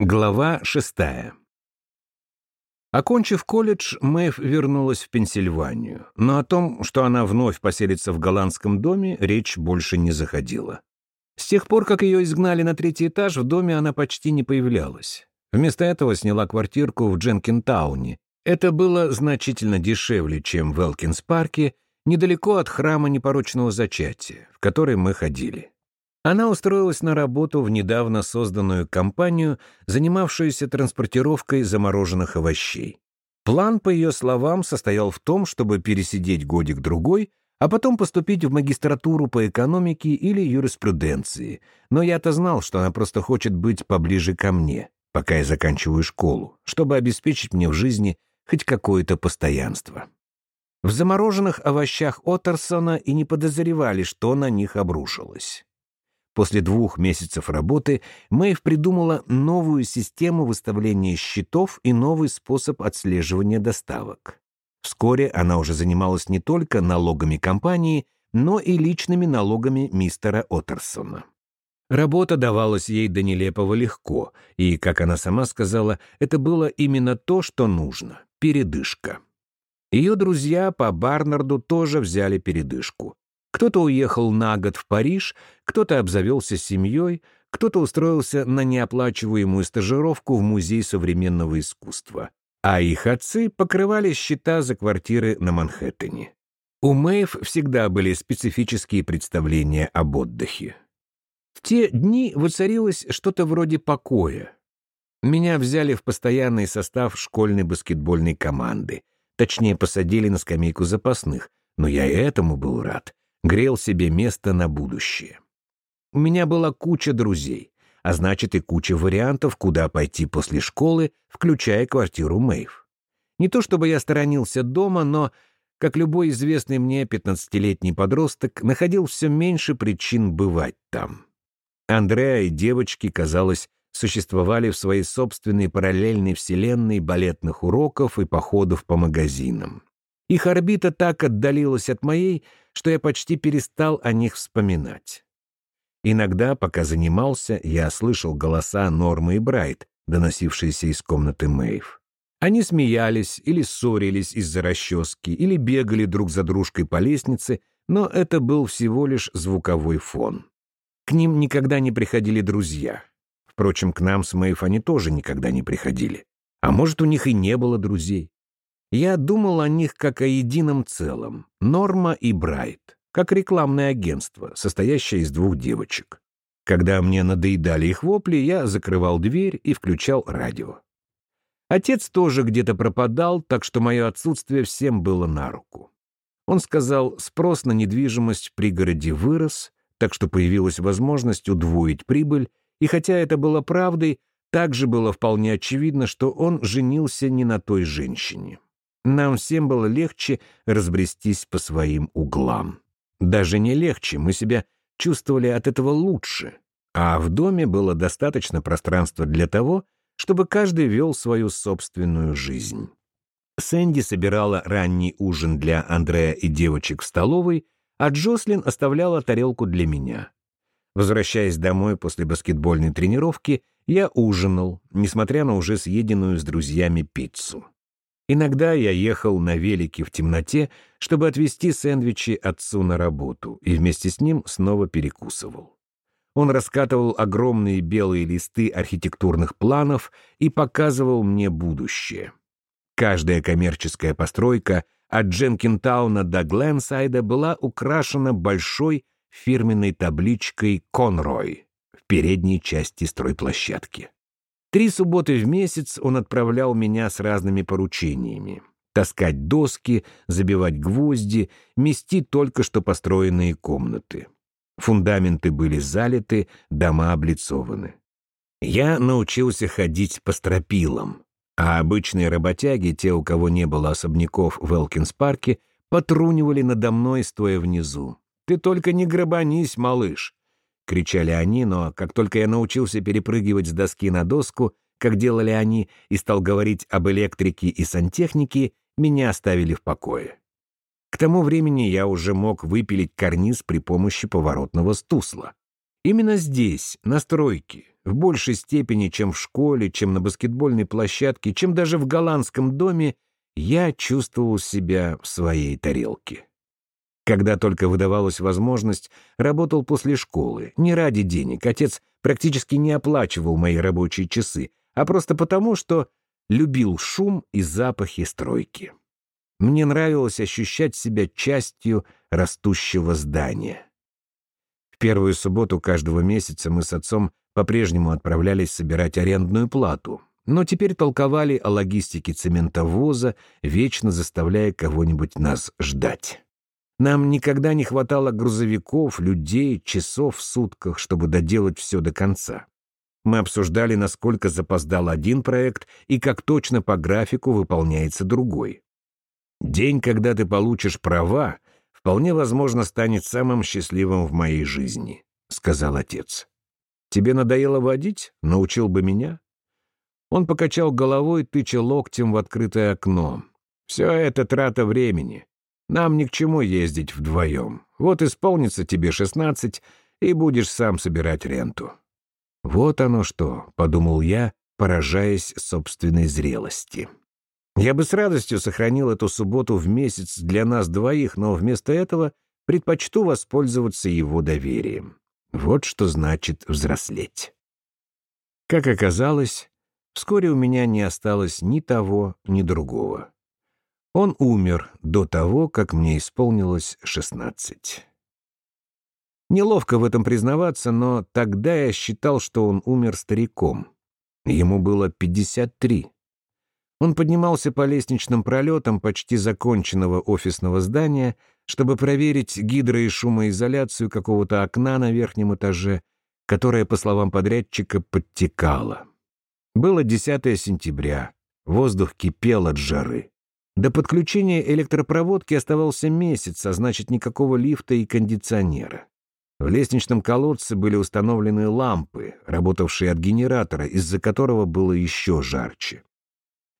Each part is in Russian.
Глава шестая. Окончив колледж, Мэйв вернулась в Пенсильванию, но о том, что она вновь поселится в голландском доме, речь больше не заходила. С тех пор, как ее изгнали на третий этаж, в доме она почти не появлялась. Вместо этого сняла квартирку в Дженкинтауне. Это было значительно дешевле, чем в Элкинс-парке, недалеко от храма непорочного зачатия, в который мы ходили. Она устроилась на работу в недавно созданную компанию, занимавшуюся транспортировкой замороженных овощей. План, по ее словам, состоял в том, чтобы пересидеть годик-другой, а потом поступить в магистратуру по экономике или юриспруденции. Но я-то знал, что она просто хочет быть поближе ко мне, пока я заканчиваю школу, чтобы обеспечить мне в жизни хоть какое-то постоянство. В замороженных овощах Оттерсона и не подозревали, что на них обрушилось. После двух месяцев работы Мэйв придумала новую систему выставления счетов и новый способ отслеживания доставок. Вскоре она уже занималась не только налогами компании, но и личными налогами мистера Оттерсона. Работа давалась ей до нелепого легко, и, как она сама сказала, это было именно то, что нужно — передышка. Ее друзья по Барнарду тоже взяли передышку. Кто-то уехал на год в Париж, кто-то обзавелся семьей, кто-то устроился на неоплачиваемую стажировку в Музей современного искусства, а их отцы покрывали счета за квартиры на Манхэттене. У Мэйв всегда были специфические представления об отдыхе. В те дни воцарилось что-то вроде покоя. Меня взяли в постоянный состав школьной баскетбольной команды, точнее, посадили на скамейку запасных, но я и этому был рад грел себе место на будущее. У меня была куча друзей, а значит и куча вариантов, куда пойти после школы, включая квартиру Мэйв. Не то чтобы я сторонился дома, но, как любой известный мне 15-летний подросток, находил все меньше причин бывать там. Андреа и девочки, казалось, существовали в своей собственной параллельной вселенной балетных уроков и походов по магазинам. Их орбита так отдалилась от моей, что я почти перестал о них вспоминать. Иногда, пока занимался, я слышал голоса Нормы и Брайт, доносившиеся из комнаты Мэйв. Они смеялись или ссорились из-за расчески, или бегали друг за дружкой по лестнице, но это был всего лишь звуковой фон. К ним никогда не приходили друзья. Впрочем, к нам с Мэйв они тоже никогда не приходили. А может, у них и не было друзей. Я думал о них как о едином целом, Норма и Брайт, как рекламное агентство, состоящее из двух девочек. Когда мне надоедали их вопли, я закрывал дверь и включал радио. Отец тоже где-то пропадал, так что мое отсутствие всем было на руку. Он сказал, спрос на недвижимость в пригороде вырос, так что появилась возможность удвоить прибыль, и хотя это было правдой, также было вполне очевидно, что он женился не на той женщине. Нам всем было легче разбрестись по своим углам. Даже не легче, мы себя чувствовали от этого лучше. А в доме было достаточно пространства для того, чтобы каждый вел свою собственную жизнь. Сэнди собирала ранний ужин для Андрея и девочек в столовой, а Джослин оставляла тарелку для меня. Возвращаясь домой после баскетбольной тренировки, я ужинал, несмотря на уже съеденную с друзьями пиццу. Иногда я ехал на велике в темноте, чтобы отвезти сэндвичи отцу на работу, и вместе с ним снова перекусывал. Он раскатывал огромные белые листы архитектурных планов и показывал мне будущее. Каждая коммерческая постройка от Дженкинтауна до Гленсайда была украшена большой фирменной табличкой «Конрой» в передней части стройплощадки. Три субботы в месяц он отправлял меня с разными поручениями. Таскать доски, забивать гвозди, мести только что построенные комнаты. Фундаменты были залиты, дома облицованы. Я научился ходить по стропилам, а обычные работяги, те, у кого не было особняков в Элкинс-парке, потрунивали надо мной, стоя внизу. «Ты только не грабанись, малыш кричали они, но как только я научился перепрыгивать с доски на доску, как делали они, и стал говорить об электрике и сантехнике, меня оставили в покое. К тому времени я уже мог выпилить карниз при помощи поворотного стусла. Именно здесь, на стройке, в большей степени, чем в школе, чем на баскетбольной площадке, чем даже в голландском доме, я чувствовал себя в своей тарелке. Когда только выдавалась возможность, работал после школы, не ради денег. Отец практически не оплачивал мои рабочие часы, а просто потому, что любил шум и запахи стройки. Мне нравилось ощущать себя частью растущего здания. В первую субботу каждого месяца мы с отцом по-прежнему отправлялись собирать арендную плату, но теперь толковали о логистике цементовоза, вечно заставляя кого-нибудь нас ждать. Нам никогда не хватало грузовиков, людей, часов в сутках, чтобы доделать все до конца. Мы обсуждали, насколько запоздал один проект и как точно по графику выполняется другой. День, когда ты получишь права, вполне возможно станет самым счастливым в моей жизни, — сказал отец. Тебе надоело водить? Научил бы меня? Он покачал головой, тыча локтем в открытое окно. Все это трата времени. Нам ни к чему ездить вдвоем. Вот исполнится тебе шестнадцать, и будешь сам собирать ренту. Вот оно что, — подумал я, поражаясь собственной зрелости. Я бы с радостью сохранил эту субботу в месяц для нас двоих, но вместо этого предпочту воспользоваться его доверием. Вот что значит взрослеть. Как оказалось, вскоре у меня не осталось ни того, ни другого. Он умер до того, как мне исполнилось шестнадцать. Неловко в этом признаваться, но тогда я считал, что он умер стариком. Ему было пятьдесят три. Он поднимался по лестничным пролетам почти законченного офисного здания, чтобы проверить гидро- и шумоизоляцию какого-то окна на верхнем этаже, которое, по словам подрядчика, подтекало. Было 10 сентября, воздух кипел от жары. До подключения электропроводки оставался месяц, а значит, никакого лифта и кондиционера. В лестничном колодце были установлены лампы, работавшие от генератора, из-за которого было еще жарче.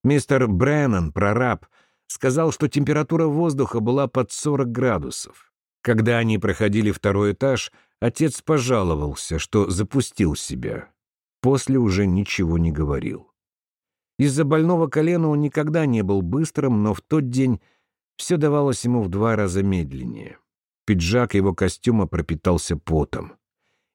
Мистер Бреннан, прораб, сказал, что температура воздуха была под 40 градусов. Когда они проходили второй этаж, отец пожаловался, что запустил себя. После уже ничего не говорил. Из-за больного колена он никогда не был быстрым, но в тот день все давалось ему в два раза медленнее. Пиджак его костюма пропитался потом.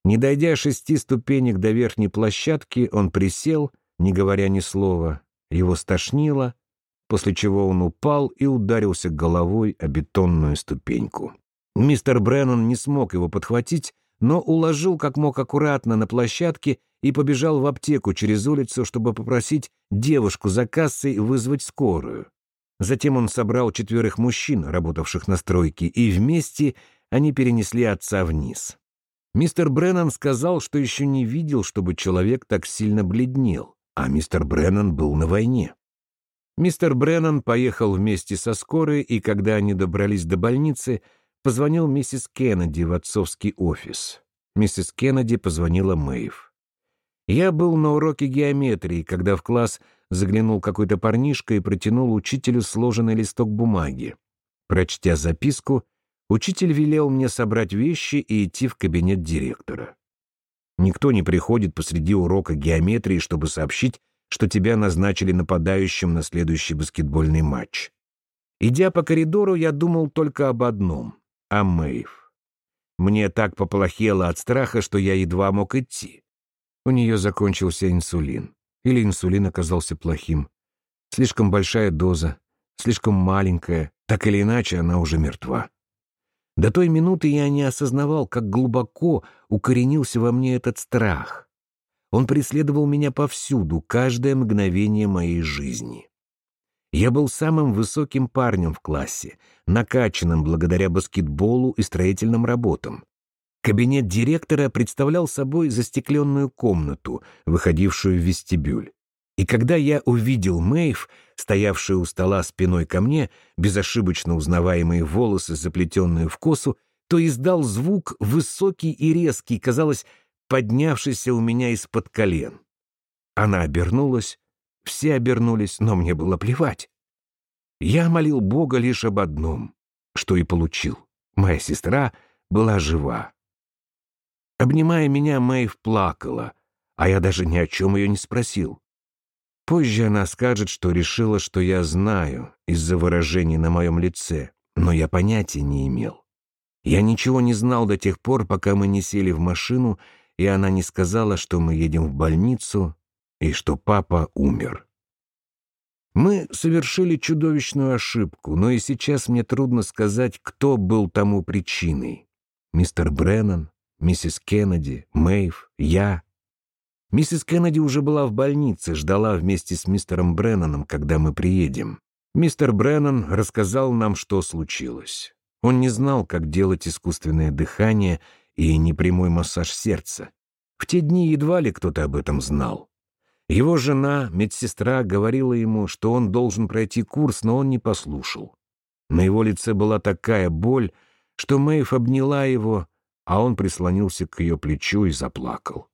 Не дойдя шести ступенек до верхней площадки, он присел, не говоря ни слова. Его стошнило, после чего он упал и ударился головой о бетонную ступеньку. Мистер Бреннан не смог его подхватить, но уложил как мог аккуратно на площадке и побежал в аптеку через улицу, чтобы попросить девушку за кассой вызвать скорую. Затем он собрал четверых мужчин, работавших на стройке, и вместе они перенесли отца вниз. Мистер Бреннан сказал, что еще не видел, чтобы человек так сильно бледнел, а мистер Бреннан был на войне. Мистер Бреннан поехал вместе со скорой, и когда они добрались до больницы, позвонил миссис Кеннеди в отцовский офис. Миссис Кеннеди позвонила Мэйв. Я был на уроке геометрии, когда в класс заглянул какой-то парнишка и протянул учителю сложенный листок бумаги. Прочтя записку, учитель велел мне собрать вещи и идти в кабинет директора. Никто не приходит посреди урока геометрии, чтобы сообщить, что тебя назначили нападающим на следующий баскетбольный матч. Идя по коридору, я думал только об одном — о Мэйв. Мне так поплохело от страха, что я едва мог идти. У нее закончился инсулин. Или инсулин оказался плохим. Слишком большая доза, слишком маленькая, так или иначе она уже мертва. До той минуты я не осознавал, как глубоко укоренился во мне этот страх. Он преследовал меня повсюду, каждое мгновение моей жизни. Я был самым высоким парнем в классе, накачанным благодаря баскетболу и строительным работам. Кабинет директора представлял собой застекленную комнату, выходившую в вестибюль. И когда я увидел Мэйв, стоявшую у стола спиной ко мне, безошибочно узнаваемые волосы, заплетенные в косу, то издал звук высокий и резкий, казалось, поднявшийся у меня из-под колен. Она обернулась, все обернулись, но мне было плевать. Я молил Бога лишь об одном, что и получил. Моя сестра была жива. Обнимая меня, Мэйв плакала, а я даже ни о чем ее не спросил. Позже она скажет, что решила, что я знаю из-за выражений на моем лице, но я понятия не имел. Я ничего не знал до тех пор, пока мы не сели в машину, и она не сказала, что мы едем в больницу и что папа умер. Мы совершили чудовищную ошибку, но и сейчас мне трудно сказать, кто был тому причиной. Мистер Бреннан, миссис Кеннеди, Мэйв, я. Миссис Кеннеди уже была в больнице, ждала вместе с мистером Бреннаном, когда мы приедем. Мистер Бреннан рассказал нам, что случилось. Он не знал, как делать искусственное дыхание и непрямой массаж сердца. В те дни едва ли кто-то об этом знал. Его жена, медсестра, говорила ему, что он должен пройти курс, но он не послушал. На его лице была такая боль, что Мэйв обняла его, а он прислонился к ее плечу и заплакал.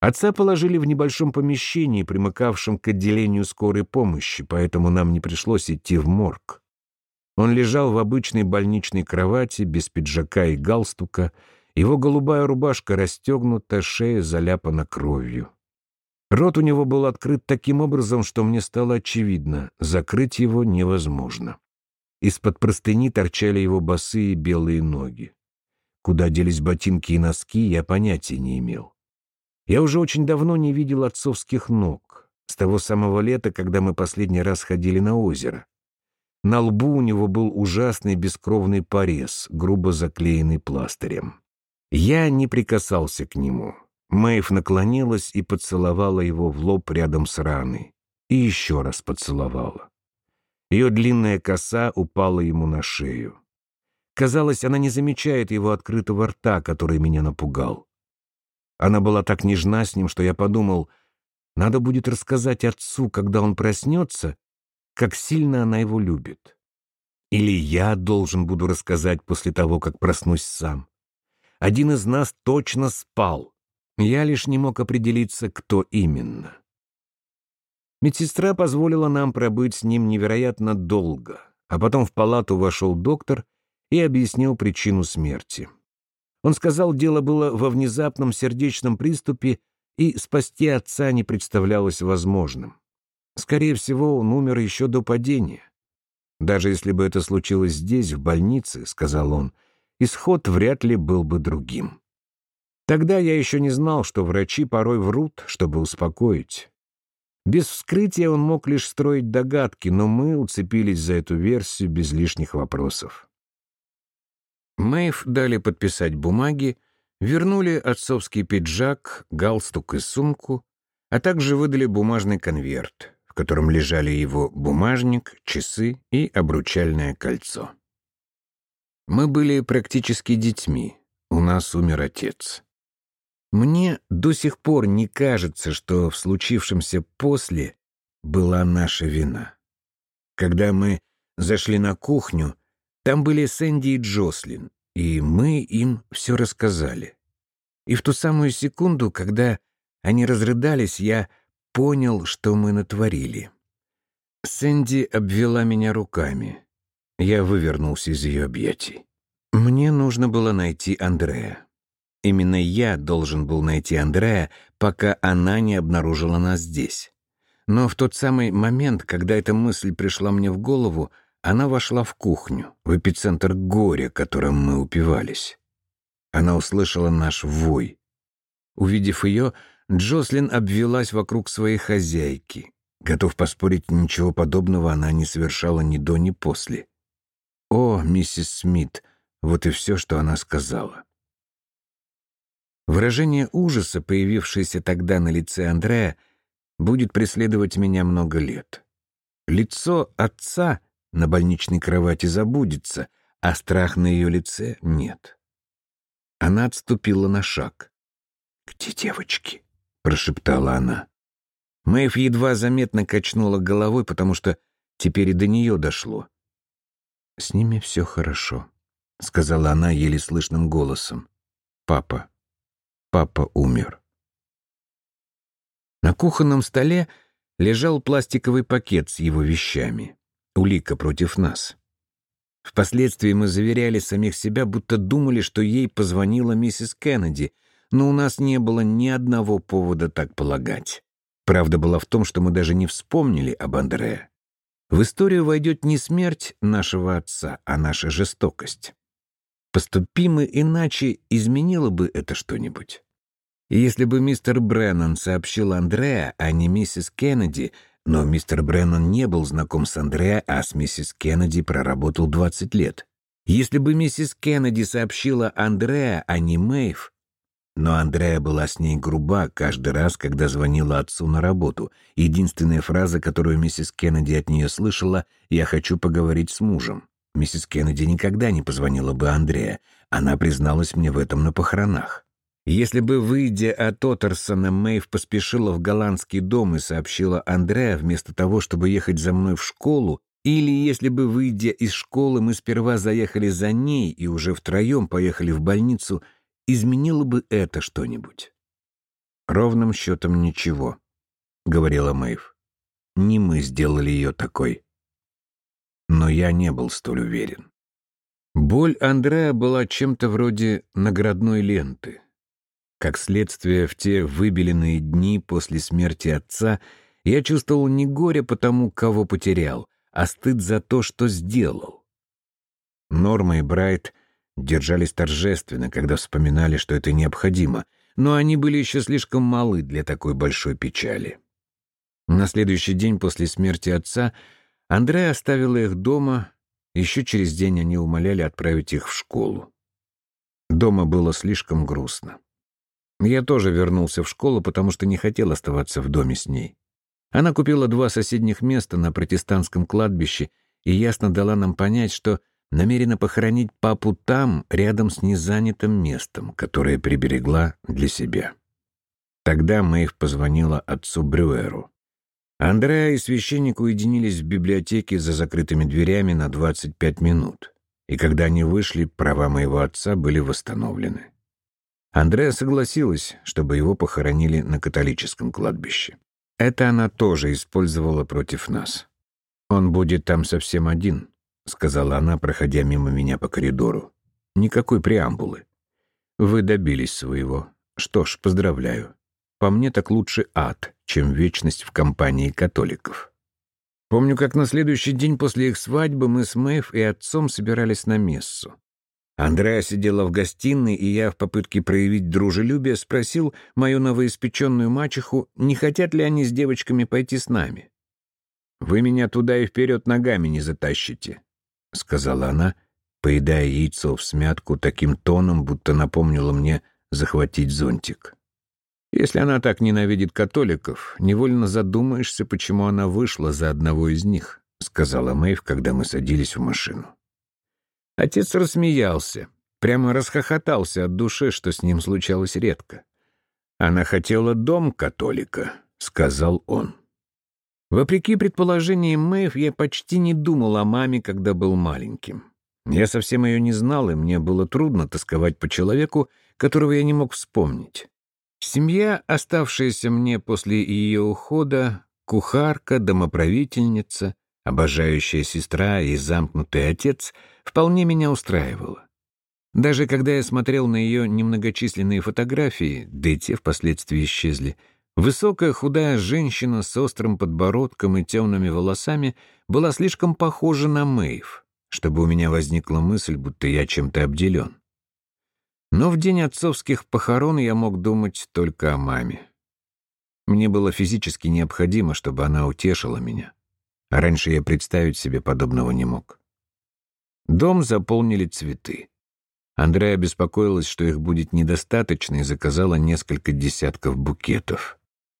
Отца положили в небольшом помещении, примыкавшем к отделению скорой помощи, поэтому нам не пришлось идти в морг. Он лежал в обычной больничной кровати, без пиджака и галстука, его голубая рубашка расстегнута, шея заляпана кровью. Рот у него был открыт таким образом, что мне стало очевидно, закрыть его невозможно. Из-под простыни торчали его босые белые ноги. Куда делись ботинки и носки, я понятия не имел. Я уже очень давно не видел отцовских ног, с того самого лета, когда мы последний раз ходили на озеро. На лбу у него был ужасный бескровный порез, грубо заклеенный пластырем. Я не прикасался к нему. Мэйв наклонилась и поцеловала его в лоб рядом с раной. И еще раз поцеловала. Ее длинная коса упала ему на шею. Казалось, она не замечает его открытого рта, который меня напугал. Она была так нежна с ним, что я подумал, надо будет рассказать отцу, когда он проснется, как сильно она его любит. Или я должен буду рассказать после того, как проснусь сам. Один из нас точно спал. Я лишь не мог определиться, кто именно. Медсестра позволила нам пробыть с ним невероятно долго, а потом в палату вошел доктор и объяснил причину смерти. Он сказал, дело было во внезапном сердечном приступе, и спасти отца не представлялось возможным. Скорее всего, он умер еще до падения. Даже если бы это случилось здесь, в больнице, — сказал он, — исход вряд ли был бы другим. Тогда я еще не знал, что врачи порой врут, чтобы успокоить. Без вскрытия он мог лишь строить догадки, но мы уцепились за эту версию без лишних вопросов. Мэйв дали подписать бумаги, вернули отцовский пиджак, галстук и сумку, а также выдали бумажный конверт, в котором лежали его бумажник, часы и обручальное кольцо. Мы были практически детьми, у нас умер отец. Мне до сих пор не кажется, что в случившемся после была наша вина. Когда мы зашли на кухню, там были Сэнди и Джослин, и мы им все рассказали. И в ту самую секунду, когда они разрыдались, я понял, что мы натворили. Сэнди обвела меня руками. Я вывернулся из ее объятий. Мне нужно было найти Андрея. Именно я должен был найти Андрея, пока она не обнаружила нас здесь. Но в тот самый момент, когда эта мысль пришла мне в голову, она вошла в кухню, в эпицентр горя, которым мы упивались. Она услышала наш вой. Увидев ее, Джослин обвелась вокруг своей хозяйки. Готов поспорить, ничего подобного она не совершала ни до, ни после. «О, миссис Смит!» — вот и все, что она сказала. Выражение ужаса, появившееся тогда на лице Андрея, будет преследовать меня много лет. Лицо отца на больничной кровати забудется, а страх на ее лице нет. Она отступила на шаг. «Где девочки?» — прошептала она. Мэйв едва заметно качнула головой, потому что теперь и до нее дошло. «С ними все хорошо», — сказала она еле слышным голосом. «Папа. Папа умер». На кухонном столе лежал пластиковый пакет с его вещами улика против нас. Впоследствии мы заверяли самих себя, будто думали, что ей позвонила миссис Кеннеди, но у нас не было ни одного повода так полагать. Правда была в том, что мы даже не вспомнили об Андре. В историю войдет не смерть нашего отца, а наша жестокость. Поступим иначе, изменило бы это что-нибудь? Если бы мистер Бреннан сообщил Андреа, а не миссис Кеннеди, но мистер Бреннан не был знаком с Андреа, а с миссис Кеннеди проработал 20 лет. Если бы миссис Кеннеди сообщила Андреа, а не Мэйв, но Андреа была с ней груба каждый раз, когда звонила отцу на работу. Единственная фраза, которую миссис Кеннеди от нее слышала «Я хочу поговорить с мужем». Миссис Кеннеди никогда не позвонила бы Андреа. Она призналась мне в этом на похоронах. Если бы, выйдя от Отерсона, Мэйв поспешила в голландский дом и сообщила Андреа вместо того, чтобы ехать за мной в школу, или если бы, выйдя из школы, мы сперва заехали за ней и уже втроем поехали в больницу — изменило бы это что-нибудь? Ровным счетом ничего, — говорила Мэйв. Не мы сделали ее такой. Но я не был столь уверен. Боль Андреа была чем-то вроде наградной ленты. Как следствие, в те выбеленные дни после смерти отца я чувствовал не горе по тому, кого потерял, а стыд за то, что сделал. Норма и Брайт держались торжественно, когда вспоминали, что это необходимо, но они были еще слишком малы для такой большой печали. На следующий день после смерти отца Андрея оставила их дома, еще через день они умоляли отправить их в школу. Дома было слишком грустно. Я тоже вернулся в школу, потому что не хотел оставаться в доме с ней. Она купила два соседних места на протестантском кладбище и ясно дала нам понять, что намерена похоронить папу там, рядом с незанятым местом, которое приберегла для себя. Тогда Мэйв позвонила отцу Брюэру. Андреа и священник уединились в библиотеке за закрытыми дверями на 25 минут, и когда они вышли, права моего отца были восстановлены. Андреа согласилась, чтобы его похоронили на католическом кладбище. Это она тоже использовала против нас. Он будет там совсем один, — сказала она, проходя мимо меня по коридору. «Никакой преамбулы. Вы добились своего. Что ж, поздравляю. По мне так лучше ад, чем вечность в компании католиков». Помню, как на следующий день после их свадьбы мы с Мэйв и отцом собирались на мессу. Андреа сидела в гостиной, и я в попытке проявить дружелюбие спросил мою новоиспеченную мачеху, не хотят ли они с девочками пойти с нами. «Вы меня туда и вперед ногами не затащите», — сказала она, поедая яйцо в смятку таким тоном, будто напомнила мне захватить зонтик. Если она так ненавидит католиков, невольно задумаешься, почему она вышла за одного из них, — сказала Мэйв, когда мы садились в машину. Отец рассмеялся, прямо расхохотался от души, что с ним случалось редко. «Она хотела дом католика», — сказал он. Вопреки предположениям Мэйв, я почти не думал о маме, когда был маленьким. Я совсем ее не знал, и мне было трудно тосковать по человеку, которого я не мог вспомнить. Семья, оставшаяся мне после ее ухода, кухарка, домоправительница, обожающая сестра и замкнутый отец, вполне меня устраивала. Даже когда я смотрел на ее немногочисленные фотографии, да и те впоследствии исчезли, Высокая худая женщина с острым подбородком и темными волосами была слишком похожа на Мэйв, чтобы у меня возникла мысль, будто я чем-то обделен. Но в день отцовских похорон я мог думать только о маме. Мне было физически необходимо, чтобы она утешила меня. А раньше я представить себе подобного не мог. Дом заполнили цветы. Андрея беспокоилась, что их будет недостаточно, и заказала несколько десятков букетов.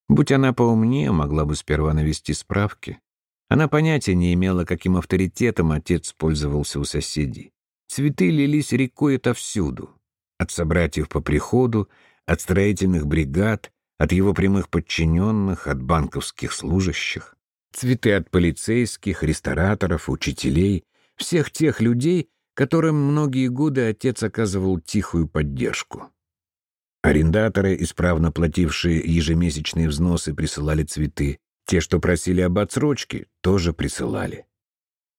Будь она поумнее, могла бы сперва навести справки. Она понятия не имела, каким авторитетом отец пользовался у соседей. Цветы лились рекой отовсюду. От собратьев по приходу, от строительных бригад, от его прямых подчиненных, от банковских служащих. Цветы от полицейских, рестораторов, учителей, всех тех людей, которым многие годы отец оказывал тихую поддержку. Арендаторы, исправно платившие ежемесячные взносы, присылали цветы. Те, что просили об отсрочке, тоже присылали.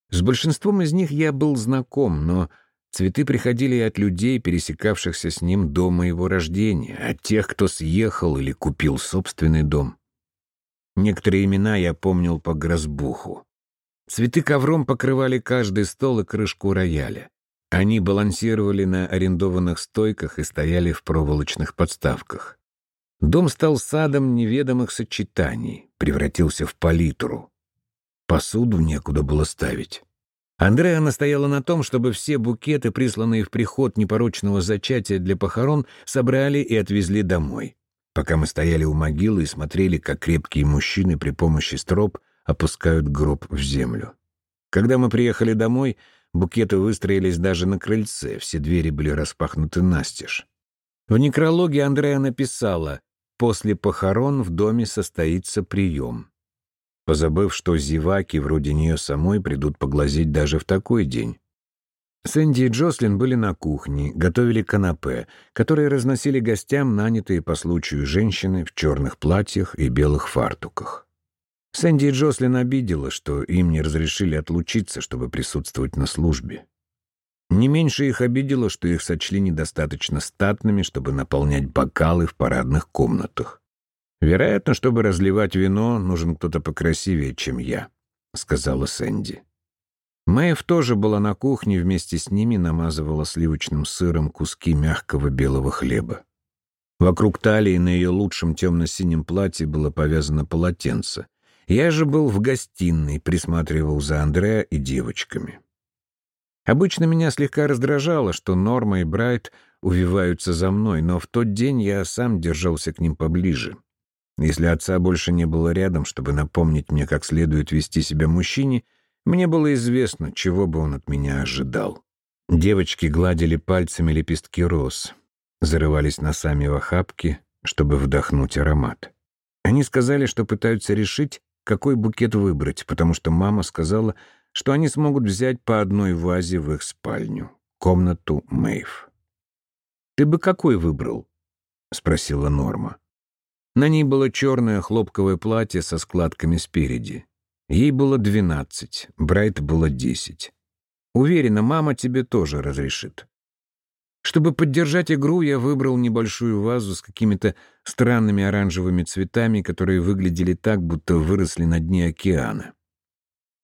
С большинством из них я был знаком, но Цветы приходили от людей, пересекавшихся с ним до моего рождения, от тех, кто съехал или купил собственный дом. Некоторые имена я помнил по грозбуху. Цветы ковром покрывали каждый стол и крышку рояля. Они балансировали на арендованных стойках и стояли в проволочных подставках. Дом стал садом неведомых сочетаний, превратился в палитру. Посуду некуда было ставить. Андреа настояла на том, чтобы все букеты, присланные в приход непорочного зачатия для похорон, собрали и отвезли домой. Пока мы стояли у могилы и смотрели, как крепкие мужчины при помощи строп опускают гроб в землю. Когда мы приехали домой, букеты выстроились даже на крыльце, все двери были распахнуты настежь. В некрологе Андреа написала «После похорон в доме состоится прием» позабыв, что зеваки вроде нее самой придут поглазеть даже в такой день. Сэнди и Джослин были на кухне, готовили канапе, которые разносили гостям нанятые по случаю женщины в черных платьях и белых фартуках. Сэнди и Джослин обидела, что им не разрешили отлучиться, чтобы присутствовать на службе. Не меньше их обидело, что их сочли недостаточно статными, чтобы наполнять бокалы в парадных комнатах. «Вероятно, чтобы разливать вино, нужен кто-то покрасивее, чем я», — сказала Сэнди. Мэйв тоже была на кухне, вместе с ними намазывала сливочным сыром куски мягкого белого хлеба. Вокруг талии на ее лучшем темно-синем платье было повязано полотенце. Я же был в гостиной, присматривал за Андреа и девочками. Обычно меня слегка раздражало, что Норма и Брайт увиваются за мной, но в тот день я сам держался к ним поближе. Если отца больше не было рядом, чтобы напомнить мне, как следует вести себя мужчине, мне было известно, чего бы он от меня ожидал. Девочки гладили пальцами лепестки роз, зарывались носами в охапки, чтобы вдохнуть аромат. Они сказали, что пытаются решить, какой букет выбрать, потому что мама сказала, что они смогут взять по одной вазе в их спальню, комнату Мэйв. «Ты бы какой выбрал?» — спросила Норма. На ней было черное хлопковое платье со складками спереди. Ей было двенадцать, Брайт было десять. Уверена, мама тебе тоже разрешит. Чтобы поддержать игру, я выбрал небольшую вазу с какими-то странными оранжевыми цветами, которые выглядели так, будто выросли на дне океана.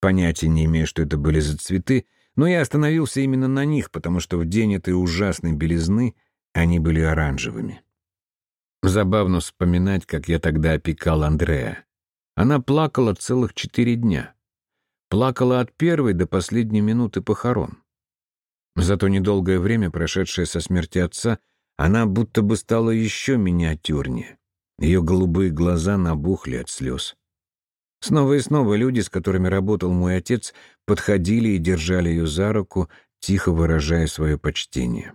Понятия не имею, что это были за цветы, но я остановился именно на них, потому что в день этой ужасной белизны они были оранжевыми. Забавно вспоминать, как я тогда опекал Андрея. Она плакала целых четыре дня. Плакала от первой до последней минуты похорон. Зато недолгое время, прошедшее со смерти отца, она будто бы стала еще миниатюрнее. Ее голубые глаза набухли от слез. Снова и снова люди, с которыми работал мой отец, подходили и держали ее за руку, тихо выражая свое почтение.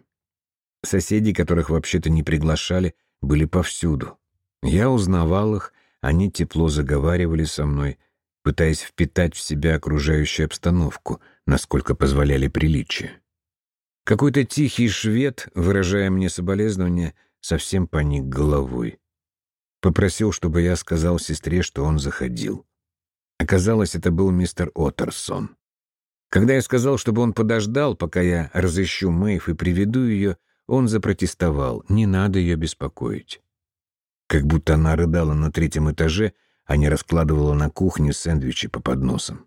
Соседи, которых вообще-то не приглашали, были повсюду. Я узнавал их, они тепло заговаривали со мной, пытаясь впитать в себя окружающую обстановку, насколько позволяли приличия. Какой-то тихий швед, выражая мне соболезнования, совсем поник головой. Попросил, чтобы я сказал сестре, что он заходил. Оказалось, это был мистер Оттерсон. Когда я сказал, чтобы он подождал, пока я разыщу Мэйв и приведу ее, он запротестовал, не надо ее беспокоить. Как будто она рыдала на третьем этаже, а не раскладывала на кухне сэндвичи по подносам.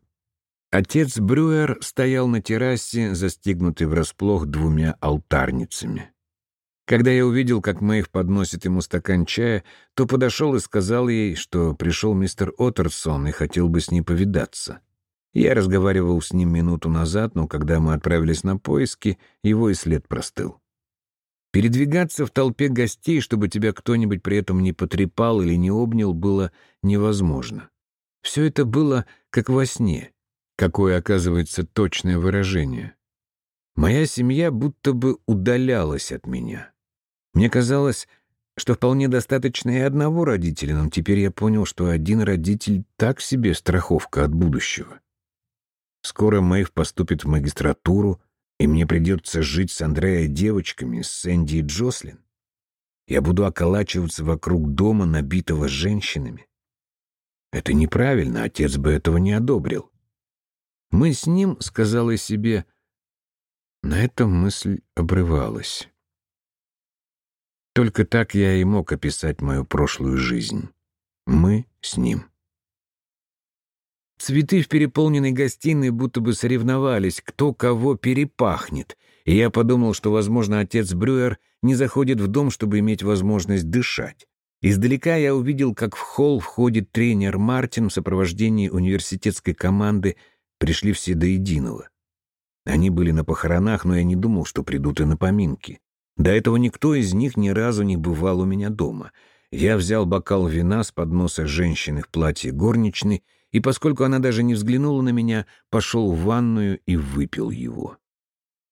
Отец Брюер стоял на террасе, застигнутый врасплох двумя алтарницами. Когда я увидел, как Мэйв подносит ему стакан чая, то подошел и сказал ей, что пришел мистер Оттерсон и хотел бы с ней повидаться. Я разговаривал с ним минуту назад, но когда мы отправились на поиски, его и след простыл. Передвигаться в толпе гостей, чтобы тебя кто-нибудь при этом не потрепал или не обнял, было невозможно. Все это было как во сне. Какое, оказывается, точное выражение. Моя семья будто бы удалялась от меня. Мне казалось, что вполне достаточно и одного родителя, но теперь я понял, что один родитель так себе страховка от будущего. Скоро Мэйв поступит в магистратуру, и мне придется жить с Андреей девочками, с Сэнди и Джослин. Я буду околачиваться вокруг дома, набитого женщинами. Это неправильно, отец бы этого не одобрил. Мы с ним, сказала себе, На этом мысль обрывалась. Только так я и мог описать мою прошлую жизнь. Мы с ним. Цветы в переполненной гостиной будто бы соревновались, кто кого перепахнет, и я подумал, что, возможно, отец Брюер не заходит в дом, чтобы иметь возможность дышать. Издалека я увидел, как в холл входит тренер Мартин в сопровождении университетской команды, пришли все до единого. Они были на похоронах, но я не думал, что придут и на поминки. До этого никто из них ни разу не бывал у меня дома. Я взял бокал вина с подноса женщины в платье горничной, и поскольку она даже не взглянула на меня, пошел в ванную и выпил его.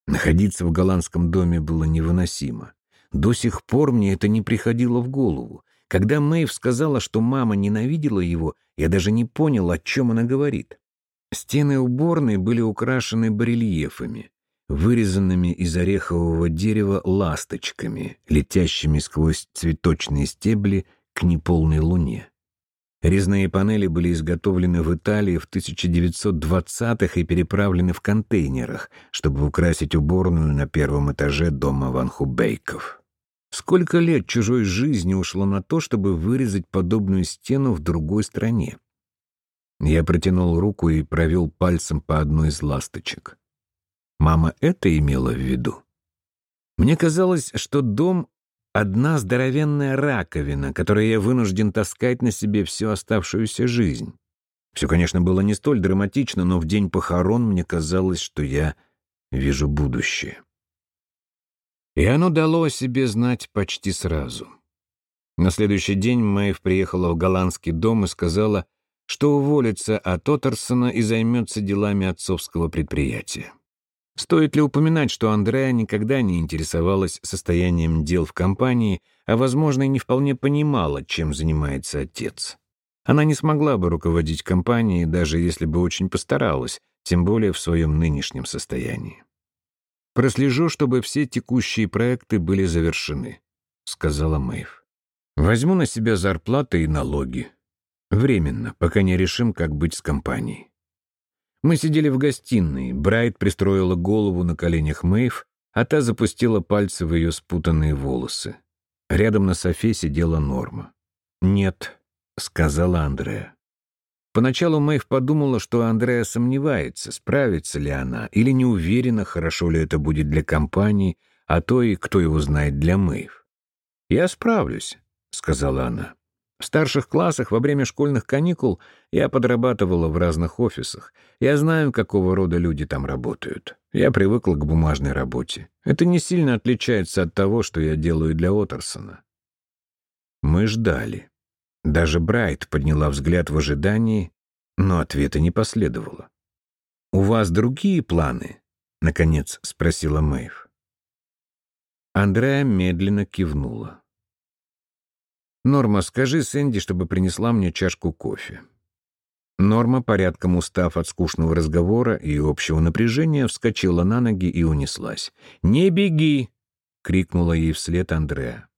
Находиться в голландском доме было невыносимо. До сих пор мне это не приходило в голову. Когда Мэйв сказала, что мама ненавидела его, я даже не понял, о чем она говорит. Стены уборной были украшены барельефами вырезанными из орехового дерева ласточками, летящими сквозь цветочные стебли к неполной луне. Резные панели были изготовлены в Италии в 1920-х и переправлены в контейнерах, чтобы украсить уборную на первом этаже дома Ван Хубейков. Сколько лет чужой жизни ушло на то, чтобы вырезать подобную стену в другой стране? Я протянул руку и провел пальцем по одной из ласточек. Мама это имела в виду. Мне казалось, что дом — одна здоровенная раковина, которую я вынужден таскать на себе всю оставшуюся жизнь. Все, конечно, было не столь драматично, но в день похорон мне казалось, что я вижу будущее. И оно дало о себе знать почти сразу. На следующий день Мэйв приехала в голландский дом и сказала, что уволится от Оттерсона и займется делами отцовского предприятия. Стоит ли упоминать, что Андреа никогда не интересовалась состоянием дел в компании, а, возможно, и не вполне понимала, чем занимается отец. Она не смогла бы руководить компанией, даже если бы очень постаралась, тем более в своем нынешнем состоянии. «Прослежу, чтобы все текущие проекты были завершены», — сказала Мэйв. «Возьму на себя зарплаты и налоги. Временно, пока не решим, как быть с компанией. Мы сидели в гостиной, Брайт пристроила голову на коленях Мэйв, а та запустила пальцы в ее спутанные волосы. Рядом на софе сидела Норма. «Нет», — сказала Андреа. Поначалу Мэйв подумала, что Андреа сомневается, справится ли она, или не уверена, хорошо ли это будет для компании, а то и, кто его знает, для Мэйв. «Я справлюсь», — сказала она. В старших классах во время школьных каникул я подрабатывала в разных офисах. Я знаю, какого рода люди там работают. Я привыкла к бумажной работе. Это не сильно отличается от того, что я делаю для Отерсона. Мы ждали. Даже Брайт подняла взгляд в ожидании, но ответа не последовало. «У вас другие планы?» — наконец спросила Мэйв. Андреа медленно кивнула. «Норма, скажи Сэнди, чтобы принесла мне чашку кофе». Норма, порядком устав от скучного разговора и общего напряжения, вскочила на ноги и унеслась. «Не беги!» — крикнула ей вслед Андреа.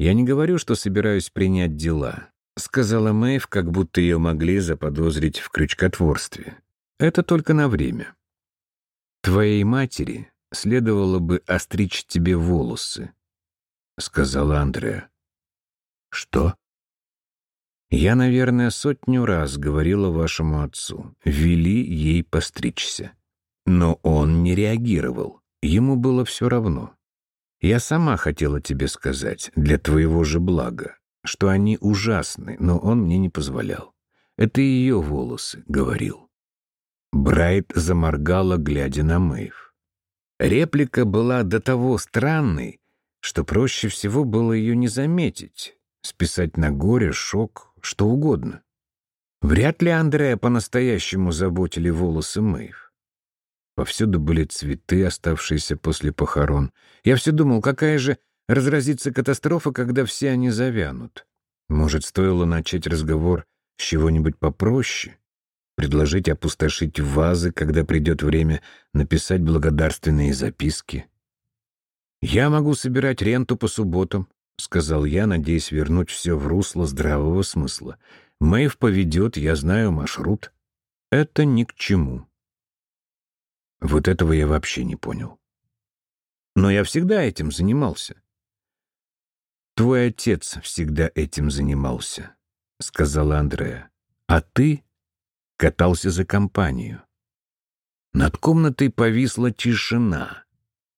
«Я не говорю, что собираюсь принять дела», — сказала Мэйв, как будто ее могли заподозрить в крючкотворстве. «Это только на время. Твоей матери следовало бы остричь тебе волосы», — сказала Андреа. «Что?» «Я, наверное, сотню раз говорила вашему отцу. Вели ей постричься. Но он не реагировал. Ему было все равно. Я сама хотела тебе сказать, для твоего же блага, что они ужасны, но он мне не позволял. Это ее волосы, — говорил. Брайт заморгала, глядя на Мэйв. Реплика была до того странной, что проще всего было ее не заметить списать на горе, шок, что угодно. Вряд ли Андрея по-настоящему заботили волосы Мэйв. Повсюду были цветы, оставшиеся после похорон. Я все думал, какая же разразится катастрофа, когда все они завянут. Может, стоило начать разговор с чего-нибудь попроще? Предложить опустошить вазы, когда придет время написать благодарственные записки? Я могу собирать ренту по субботам, — сказал я, надеясь вернуть все в русло здравого смысла. «Мэйв поведет, я знаю маршрут». «Это ни к чему». Вот этого я вообще не понял. Но я всегда этим занимался. «Твой отец всегда этим занимался», — сказала Андрея. «А ты катался за компанию». Над комнатой повисла тишина,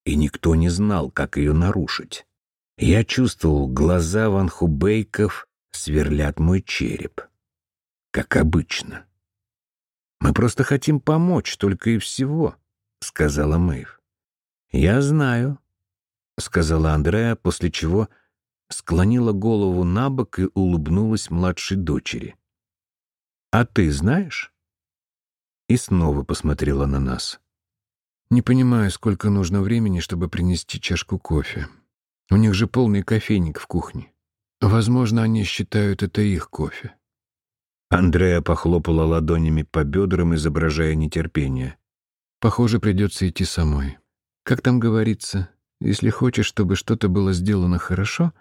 и никто не знал, как ее нарушить. Я чувствовал, глаза Ван Хубейков сверлят мой череп. Как обычно. «Мы просто хотим помочь, только и всего», — сказала Мэйв. «Я знаю», — сказала Андреа, после чего склонила голову на бок и улыбнулась младшей дочери. «А ты знаешь?» И снова посмотрела на нас. «Не понимаю, сколько нужно времени, чтобы принести чашку кофе. У них же полный кофейник в кухне. Возможно, они считают это их кофе». Андреа похлопала ладонями по бедрам, изображая нетерпение. «Похоже, придется идти самой. Как там говорится, если хочешь, чтобы что-то было сделано хорошо,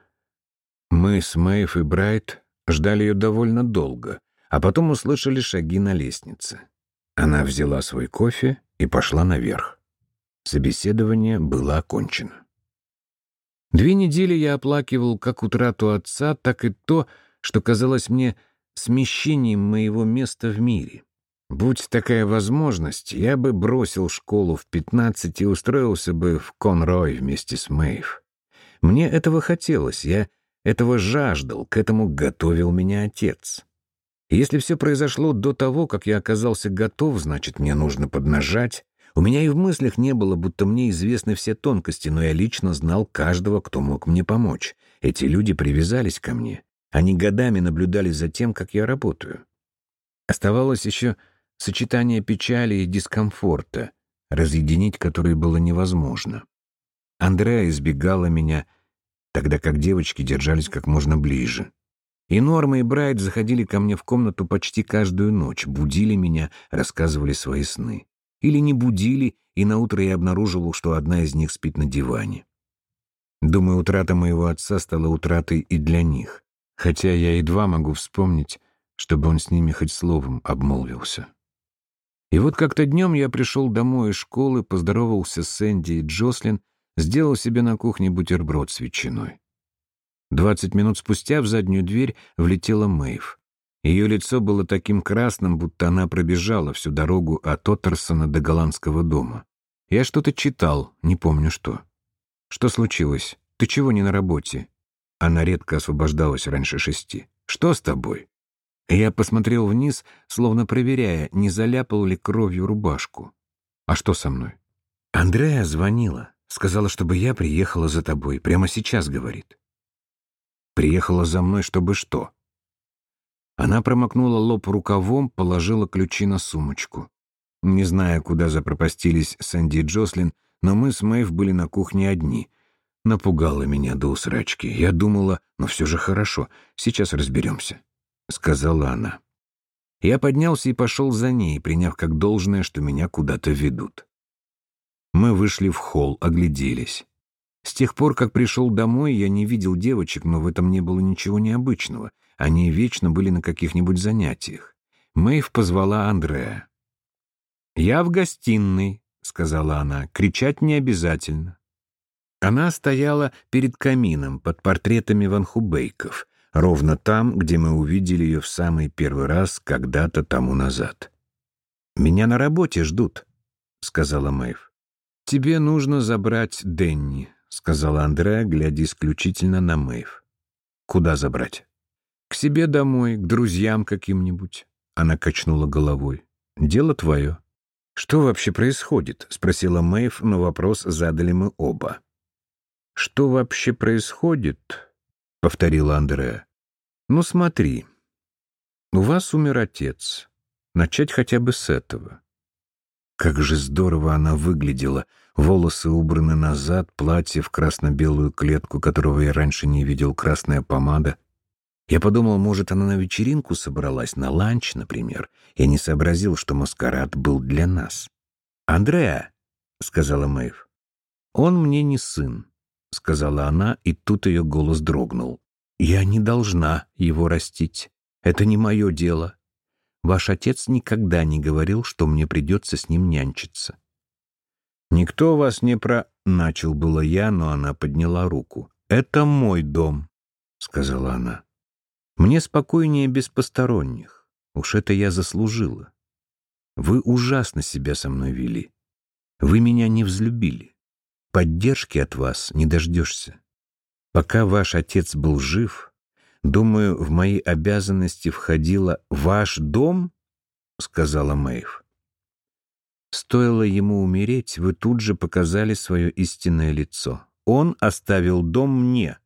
мы с Мэйв и Брайт ждали ее довольно долго, а потом услышали шаги на лестнице. Она взяла свой кофе и пошла наверх. Собеседование было окончено. Две недели я оплакивал как утрату отца, так и то, что казалось мне смещением моего места в мире. Будь такая возможность, я бы бросил школу в пятнадцать и устроился бы в Конрой вместе с Мэйв. Мне этого хотелось, я этого жаждал, к этому готовил меня отец. если все произошло до того, как я оказался готов, значит, мне нужно поднажать. У меня и в мыслях не было, будто мне известны все тонкости, но я лично знал каждого, кто мог мне помочь. Эти люди привязались ко мне. Они годами наблюдали за тем, как я работаю. Оставалось еще сочетание печали и дискомфорта, разъединить которые было невозможно. Андреа избегала меня, тогда как девочки держались как можно ближе. И Норма и Брайт заходили ко мне в комнату почти каждую ночь, будили меня, рассказывали свои сны. Или не будили, и наутро я обнаруживал, что одна из них спит на диване. Думаю, утрата моего отца стала утратой и для них, хотя я едва могу вспомнить, чтобы он с ними хоть словом обмолвился. И вот как-то днем я пришел домой из школы, поздоровался с Сэнди и Джослин, Сделал себе на кухне бутерброд с ветчиной. Двадцать минут спустя в заднюю дверь влетела Мэйв. Ее лицо было таким красным, будто она пробежала всю дорогу от Оттерсона до голландского дома. Я что-то читал, не помню что. Что случилось? Ты чего не на работе? Она редко освобождалась раньше шести. Что с тобой? Я посмотрел вниз, словно проверяя, не заляпал ли кровью рубашку. А что со мной? Андрея звонила. Сказала, чтобы я приехала за тобой. Прямо сейчас, говорит. Приехала за мной, чтобы что? Она промокнула лоб рукавом, положила ключи на сумочку. Не зная, куда запропастились Сэнди и Джослин, но мы с Мэйв были на кухне одни. Напугала меня до усрачки. Я думала, но все же хорошо, сейчас разберемся, — сказала она. Я поднялся и пошел за ней, приняв как должное, что меня куда-то ведут. Мы вышли в холл, огляделись. С тех пор, как пришел домой, я не видел девочек, но в этом не было ничего необычного. Они вечно были на каких-нибудь занятиях. Мэйв позвала Андрея. «Я в гостиной», — сказала она, — «кричать не обязательно». Она стояла перед камином под портретами ванхубейков, ровно там, где мы увидели ее в самый первый раз когда-то тому назад. «Меня на работе ждут», — сказала Мэйв. «Тебе нужно забрать Денни», — сказала Андреа, глядя исключительно на Мэйв. «Куда забрать?» «К себе домой, к друзьям каким-нибудь». Она качнула головой. «Дело твое». «Что вообще происходит?» — спросила Мэйв, но вопрос задали мы оба. «Что вообще происходит?» — повторила Андреа. «Ну смотри, у вас умер отец. Начать хотя бы с этого. Как же здорово она выглядела. Волосы убраны назад, платье в красно-белую клетку, которого я раньше не видел, красная помада. Я подумал, может, она на вечеринку собралась, на ланч, например. Я не сообразил, что маскарад был для нас. «Андреа», — сказала Мэйв, — «он мне не сын», — сказала она, и тут ее голос дрогнул. «Я не должна его растить. Это не мое дело. Ваш отец никогда не говорил, что мне придется с ним нянчиться. «Никто вас не про...» — начал было я, но она подняла руку. «Это мой дом», — сказала она. «Мне спокойнее без посторонних. Уж это я заслужила. Вы ужасно себя со мной вели. Вы меня не взлюбили. Поддержки от вас не дождешься. Пока ваш отец был жив, думаю, в мои обязанности входило «Ваш дом?» — сказала Мэйв. Стоило ему умереть, вы тут же показали свое истинное лицо. Он оставил дом мне.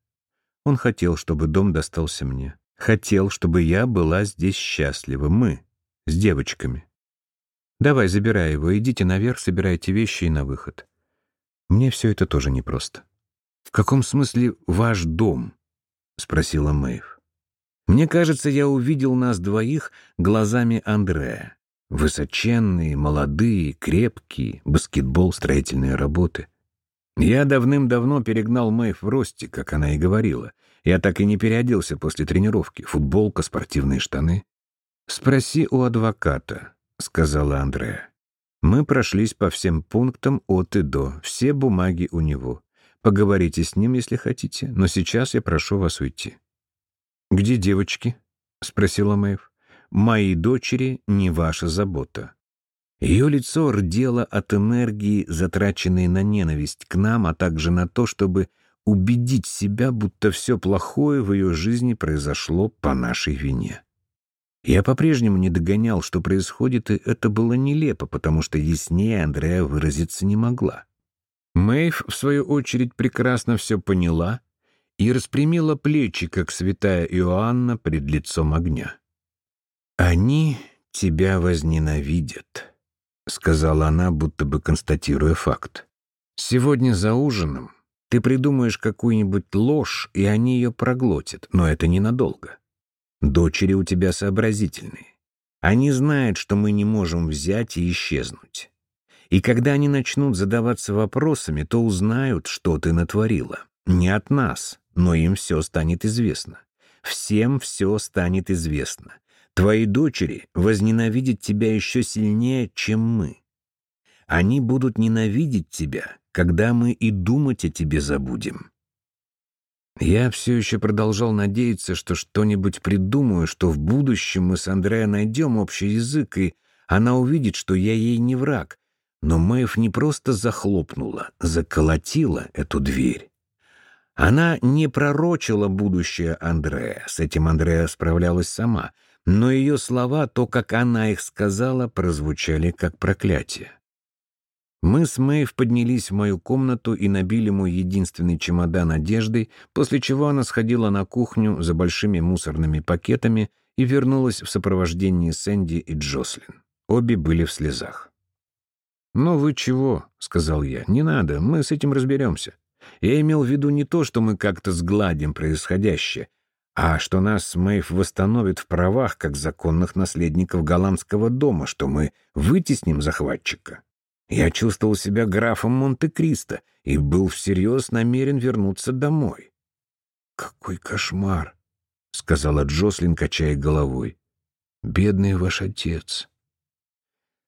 Он хотел, чтобы дом достался мне. Хотел, чтобы я была здесь счастлива. Мы, с девочками. Давай, забирай его, идите наверх, собирайте вещи и на выход. Мне все это тоже непросто. «В каком смысле ваш дом?» — спросила Мэйв. «Мне кажется, я увидел нас двоих глазами Андрея. Высоченные, молодые, крепкие, баскетбол, строительные работы. Я давным-давно перегнал Мэйв в росте, как она и говорила. Я так и не переоделся после тренировки. Футболка, спортивные штаны. «Спроси у адвоката», — сказала Андрея. Мы прошлись по всем пунктам от и до, все бумаги у него. Поговорите с ним, если хотите, но сейчас я прошу вас уйти». «Где девочки?» — спросила Мэйв. «Мои дочери не ваша забота». Ее лицо рдело от энергии, затраченной на ненависть к нам, а также на то, чтобы убедить себя, будто все плохое в ее жизни произошло по нашей вине. Я по-прежнему не догонял, что происходит, и это было нелепо, потому что яснее Андрея выразиться не могла. Мэйв, в свою очередь, прекрасно все поняла и распрямила плечи, как святая Иоанна пред лицом огня. «Они тебя возненавидят», — сказала она, будто бы констатируя факт. «Сегодня за ужином ты придумаешь какую-нибудь ложь, и они ее проглотят, но это ненадолго. Дочери у тебя сообразительные. Они знают, что мы не можем взять и исчезнуть. И когда они начнут задаваться вопросами, то узнают, что ты натворила. Не от нас, но им все станет известно. Всем все станет известно. Твои дочери возненавидят тебя еще сильнее, чем мы. Они будут ненавидеть тебя, когда мы и думать о тебе забудем. Я все еще продолжал надеяться, что что-нибудь придумаю, что в будущем мы с Андреа найдем общий язык, и она увидит, что я ей не враг, но Мэйв не просто захлопнула, заколотила эту дверь. Она не пророчила будущее Андрея, с этим Андрея справлялась сама, но ее слова, то, как она их сказала, прозвучали как проклятие. Мы с Мэйв поднялись в мою комнату и набили мой единственный чемодан одеждой, после чего она сходила на кухню за большими мусорными пакетами и вернулась в сопровождении Сэнди и Джослин. Обе были в слезах. «Ну вы чего?» — сказал я. «Не надо, мы с этим разберемся. Я имел в виду не то, что мы как-то сгладим происходящее, а что нас Мэйв восстановит в правах как законных наследников голландского дома, что мы вытесним захватчика. Я чувствовал себя графом Монте-Кристо и был всерьез намерен вернуться домой. «Какой кошмар!» — сказала Джослин, качая головой. «Бедный ваш отец!»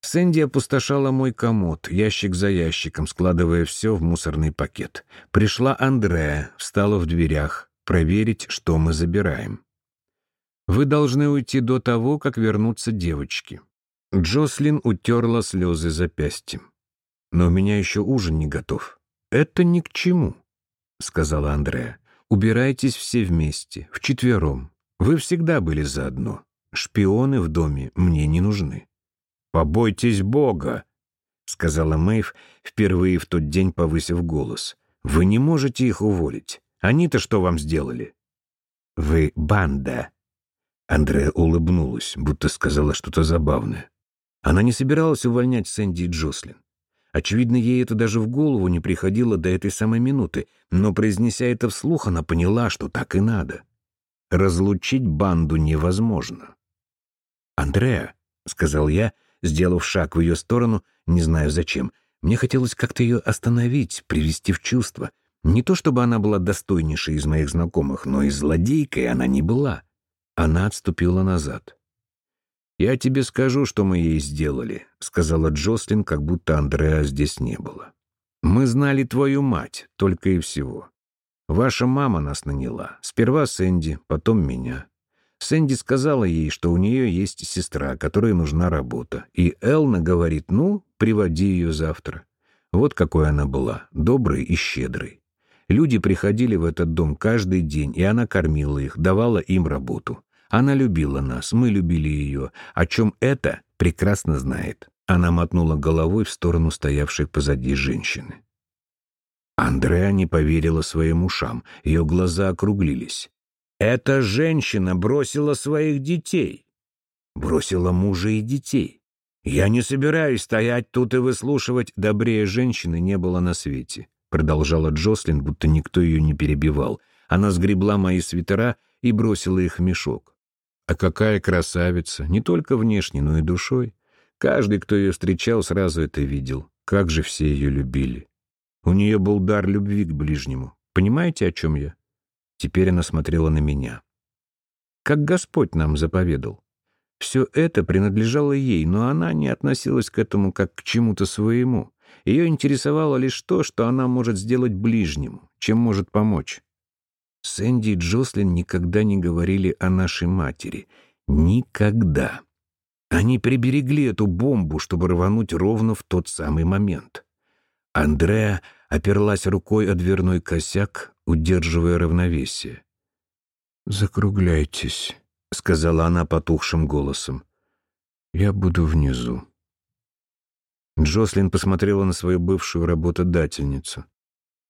Сэнди опустошала мой комод, ящик за ящиком, складывая все в мусорный пакет. Пришла Андреа, встала в дверях, проверить, что мы забираем. «Вы должны уйти до того, как вернутся девочки». Джослин утерла слезы запястьем. «Но у меня еще ужин не готов». «Это ни к чему», — сказала Андреа. «Убирайтесь все вместе, вчетвером. Вы всегда были заодно. Шпионы в доме мне не нужны». «Побойтесь Бога», — сказала Мэйв, впервые в тот день повысив голос. «Вы не можете их уволить. Они-то что вам сделали?» «Вы банда». Андрея улыбнулась, будто сказала что-то забавное. Она не собиралась увольнять Сэнди и Джослин. Очевидно, ей это даже в голову не приходило до этой самой минуты, но, произнеся это вслух, она поняла, что так и надо. Разлучить банду невозможно. «Андреа», — сказал я, сделав шаг в ее сторону, не знаю зачем. Мне хотелось как-то ее остановить, привести в чувство. Не то чтобы она была достойнейшей из моих знакомых, но и злодейкой она не была. Она отступила назад. «Я тебе скажу, что мы ей сделали», — сказала Джослин, как будто Андреа здесь не было. Мы знали твою мать, только и всего. Ваша мама нас наняла. Сперва Сэнди, потом меня. Сэнди сказала ей, что у нее есть сестра, которой нужна работа. И Элна говорит, ну, приводи ее завтра. Вот какой она была, доброй и щедрой. Люди приходили в этот дом каждый день, и она кормила их, давала им работу. Она любила нас, мы любили ее, о чем это прекрасно знает. Она мотнула головой в сторону стоявшей позади женщины. Андреа не поверила своим ушам, ее глаза округлились. Эта женщина бросила своих детей. Бросила мужа и детей. Я не собираюсь стоять тут и выслушивать, добрее женщины не было на свете. Продолжала Джослин, будто никто ее не перебивал. Она сгребла мои свитера и бросила их в мешок. А какая красавица, не только внешне, но и душой. Каждый, кто ее встречал, сразу это видел. Как же все ее любили. У нее был дар любви к ближнему. Понимаете, о чем я? Теперь она смотрела на меня. Как Господь нам заповедал. Все это принадлежало ей, но она не относилась к этому как к чему-то своему. Ее интересовало лишь то, что она может сделать ближнему, чем может помочь. Сэнди и Джослин никогда не говорили о нашей матери. Никогда. Они приберегли эту бомбу, чтобы рвануть ровно в тот самый момент. Андреа оперлась рукой о дверной косяк, удерживая равновесие. «Закругляйтесь», — сказала она потухшим голосом. «Я буду внизу». Джослин посмотрела на свою бывшую работодательницу.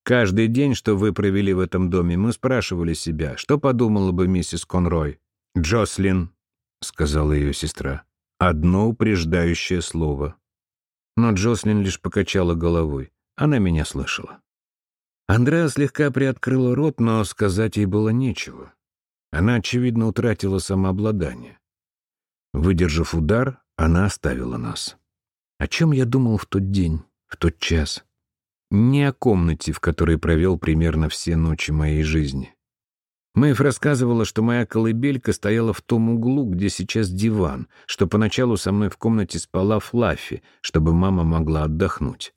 «Каждый день, что вы провели в этом доме, мы спрашивали себя, что подумала бы миссис Конрой?» «Джослин», — сказала ее сестра, — «одно упреждающее слово». Но Джослин лишь покачала головой. Она меня слышала. Андреа слегка приоткрыла рот, но сказать ей было нечего. Она, очевидно, утратила самообладание. Выдержав удар, она оставила нас. О чем я думал в тот день, в тот час? Не о комнате, в которой провел примерно все ночи моей жизни. Мэйв рассказывала, что моя колыбелька стояла в том углу, где сейчас диван, что поначалу со мной в комнате спала Флаффи, чтобы мама могла отдохнуть.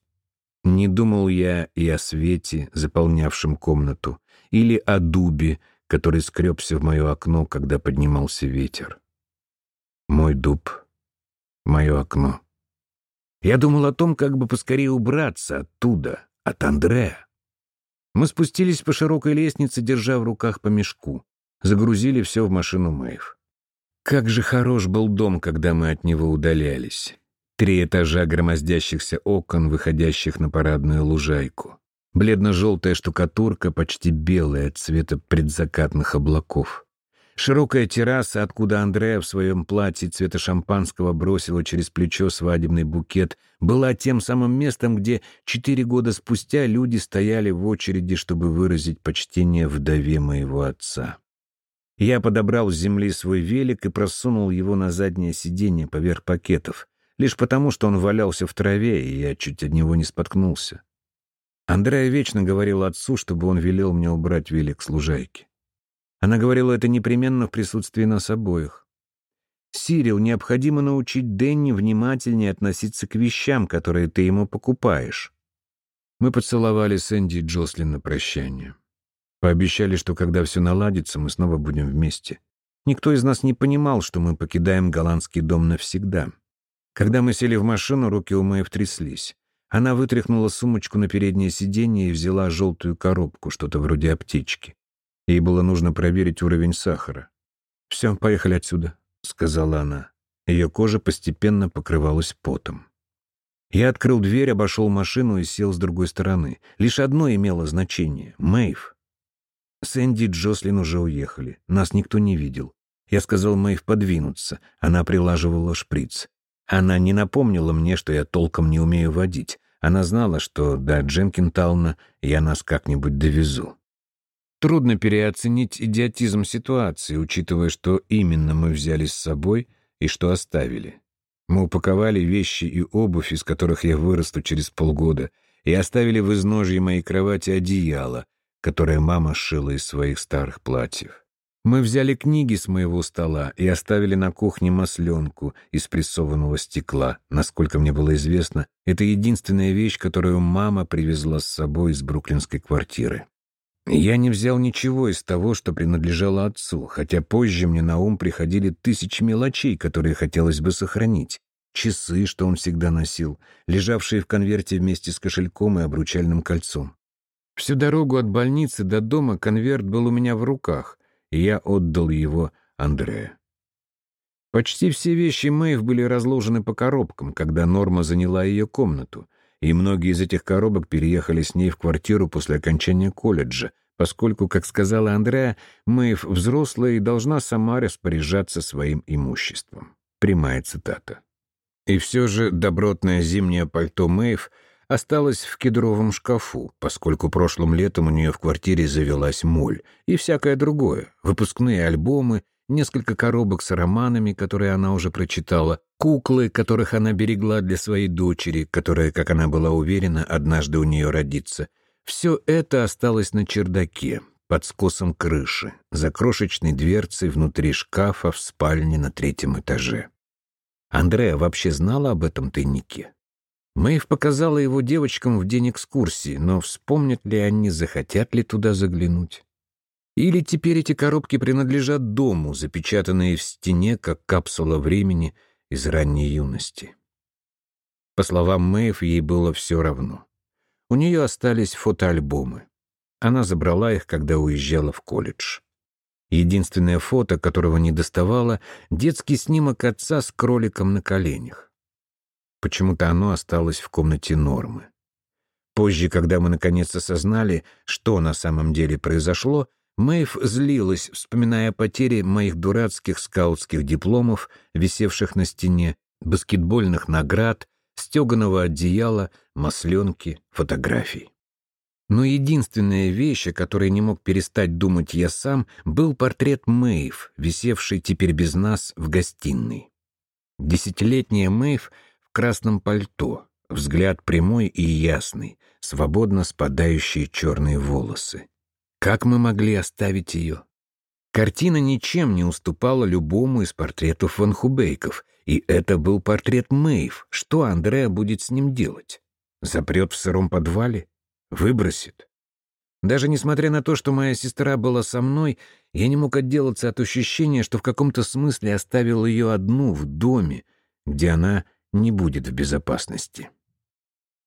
Не думал я и о свете, заполнявшем комнату, или о дубе, который скребся в мое окно, когда поднимался ветер. Мой дуб, мое окно. Я думал о том, как бы поскорее убраться оттуда, от Андрея. Мы спустились по широкой лестнице, держа в руках по мешку. Загрузили все в машину Мэйв. Как же хорош был дом, когда мы от него удалялись. Три этажа громоздящихся окон, выходящих на парадную лужайку. Бледно-желтая штукатурка, почти белая, цвета предзакатных облаков. Широкая терраса, откуда Андрея в своем платье цвета шампанского бросила через плечо свадебный букет, была тем самым местом, где четыре года спустя люди стояли в очереди, чтобы выразить почтение вдове моего отца. Я подобрал с земли свой велик и просунул его на заднее сиденье поверх пакетов лишь потому, что он валялся в траве, и я чуть от него не споткнулся. Андрея вечно говорила отцу, чтобы он велел мне убрать велик с лужайки. Она говорила это непременно в присутствии нас обоих. «Сирил, необходимо научить Дэнни внимательнее относиться к вещам, которые ты ему покупаешь». Мы поцеловали Сэнди и Джослин на прощание. Пообещали, что когда все наладится, мы снова будем вместе. Никто из нас не понимал, что мы покидаем голландский дом навсегда. Когда мы сели в машину, руки у Мэйв тряслись. Она вытряхнула сумочку на переднее сиденье и взяла желтую коробку, что-то вроде аптечки. Ей было нужно проверить уровень сахара. «Все, поехали отсюда», — сказала она. Ее кожа постепенно покрывалась потом. Я открыл дверь, обошел машину и сел с другой стороны. Лишь одно имело значение — Мэйв. Сэнди и Джослин уже уехали. Нас никто не видел. Я сказал Мэйв подвинуться. Она прилаживала шприц. Она не напомнила мне, что я толком не умею водить. Она знала, что до Дженкинтауна я нас как-нибудь довезу. Трудно переоценить идиотизм ситуации, учитывая, что именно мы взяли с собой и что оставили. Мы упаковали вещи и обувь, из которых я вырасту через полгода, и оставили в изножье моей кровати одеяло, которое мама сшила из своих старых платьев. Мы взяли книги с моего стола и оставили на кухне масленку из прессованного стекла. Насколько мне было известно, это единственная вещь, которую мама привезла с собой из бруклинской квартиры. Я не взял ничего из того, что принадлежало отцу, хотя позже мне на ум приходили тысячи мелочей, которые хотелось бы сохранить. Часы, что он всегда носил, лежавшие в конверте вместе с кошельком и обручальным кольцом. Всю дорогу от больницы до дома конверт был у меня в руках — и я отдал его Андрею. Почти все вещи Мэйв были разложены по коробкам, когда Норма заняла ее комнату, и многие из этих коробок переехали с ней в квартиру после окончания колледжа, поскольку, как сказала Андреа, Мэйв взрослая и должна сама распоряжаться своим имуществом. Прямая цитата. И все же добротное зимнее пальто Мэйв — осталась в кедровом шкафу, поскольку прошлым летом у нее в квартире завелась моль и всякое другое, выпускные альбомы, несколько коробок с романами, которые она уже прочитала, куклы, которых она берегла для своей дочери, которая, как она была уверена, однажды у нее родится. Все это осталось на чердаке, под скосом крыши, за крошечной дверцей внутри шкафа в спальне на третьем этаже. Андрея вообще знала об этом тайнике? Мэйв показала его девочкам в день экскурсии, но вспомнят ли они, захотят ли туда заглянуть? Или теперь эти коробки принадлежат дому, запечатанные в стене, как капсула времени из ранней юности? По словам Мэйв, ей было все равно. У нее остались фотоальбомы. Она забрала их, когда уезжала в колледж. Единственное фото, которого не доставала, детский снимок отца с кроликом на коленях. Почему-то оно осталось в комнате Нормы. Позже, когда мы наконец осознали, что на самом деле произошло, Мэйв злилась, вспоминая потери моих дурацких скаутских дипломов, висевших на стене, баскетбольных наград, стеганого одеяла, масленки, фотографий. Но единственная вещь, о которой не мог перестать думать я сам, был портрет Мэйв, висевший теперь без нас в гостиной. Десятилетняя Мэйв красном пальто, взгляд прямой и ясный, свободно спадающие черные волосы. Как мы могли оставить ее? Картина ничем не уступала любому из портретов Ван Хубейков, и это был портрет Мэйв. Что Андреа будет с ним делать? Запрет в сыром подвале? Выбросит? Даже несмотря на то, что моя сестра была со мной, я не мог отделаться от ощущения, что в каком-то смысле оставил ее одну в доме, где она не будет в безопасности.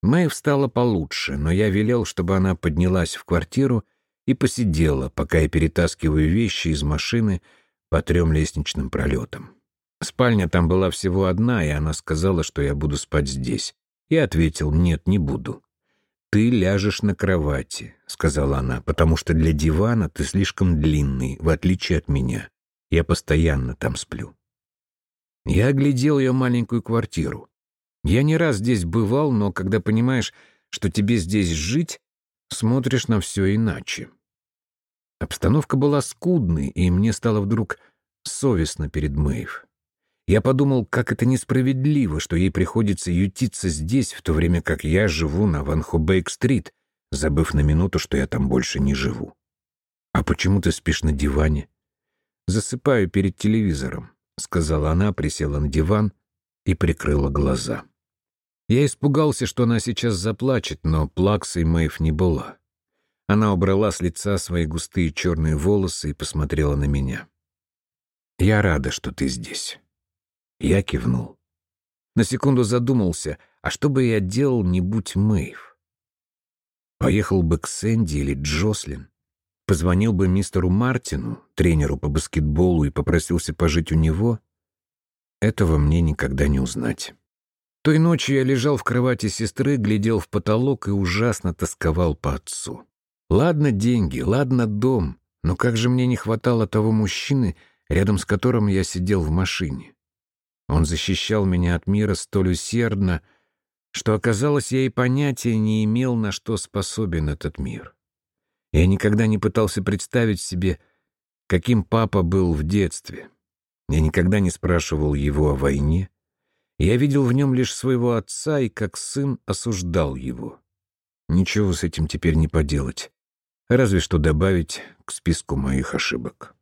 Мэй встала получше, но я велел, чтобы она поднялась в квартиру и посидела, пока я перетаскиваю вещи из машины по трем лестничным пролетам. Спальня там была всего одна, и она сказала, что я буду спать здесь. Я ответил, нет, не буду. «Ты ляжешь на кровати», — сказала она, «потому что для дивана ты слишком длинный, в отличие от меня. Я постоянно там сплю». Я оглядел ее маленькую квартиру. Я не раз здесь бывал, но когда понимаешь, что тебе здесь жить, смотришь на все иначе. Обстановка была скудной, и мне стало вдруг совестно перед Мэйв. Я подумал, как это несправедливо, что ей приходится ютиться здесь, в то время как я живу на Ван Хобейк-стрит, забыв на минуту, что я там больше не живу. «А почему ты спишь на диване?» «Засыпаю перед телевизором. — сказала она, присела на диван и прикрыла глаза. Я испугался, что она сейчас заплачет, но плаксой Мэйв не была. Она убрала с лица свои густые черные волосы и посмотрела на меня. «Я рада, что ты здесь». Я кивнул. На секунду задумался, а что бы я делал, не будь Мэйв? Поехал бы к Сэнди или Джослин? Позвонил бы мистеру Мартину, тренеру по баскетболу, и попросился пожить у него? Этого мне никогда не узнать. Той ночью я лежал в кровати сестры, глядел в потолок и ужасно тосковал по отцу. Ладно деньги, ладно дом, но как же мне не хватало того мужчины, рядом с которым я сидел в машине. Он защищал меня от мира столь усердно, что, оказалось, я и понятия не имел, на что способен этот мир. Я никогда не пытался представить себе, каким папа был в детстве. Я никогда не спрашивал его о войне. Я видел в нем лишь своего отца и как сын осуждал его. Ничего с этим теперь не поделать, разве что добавить к списку моих ошибок.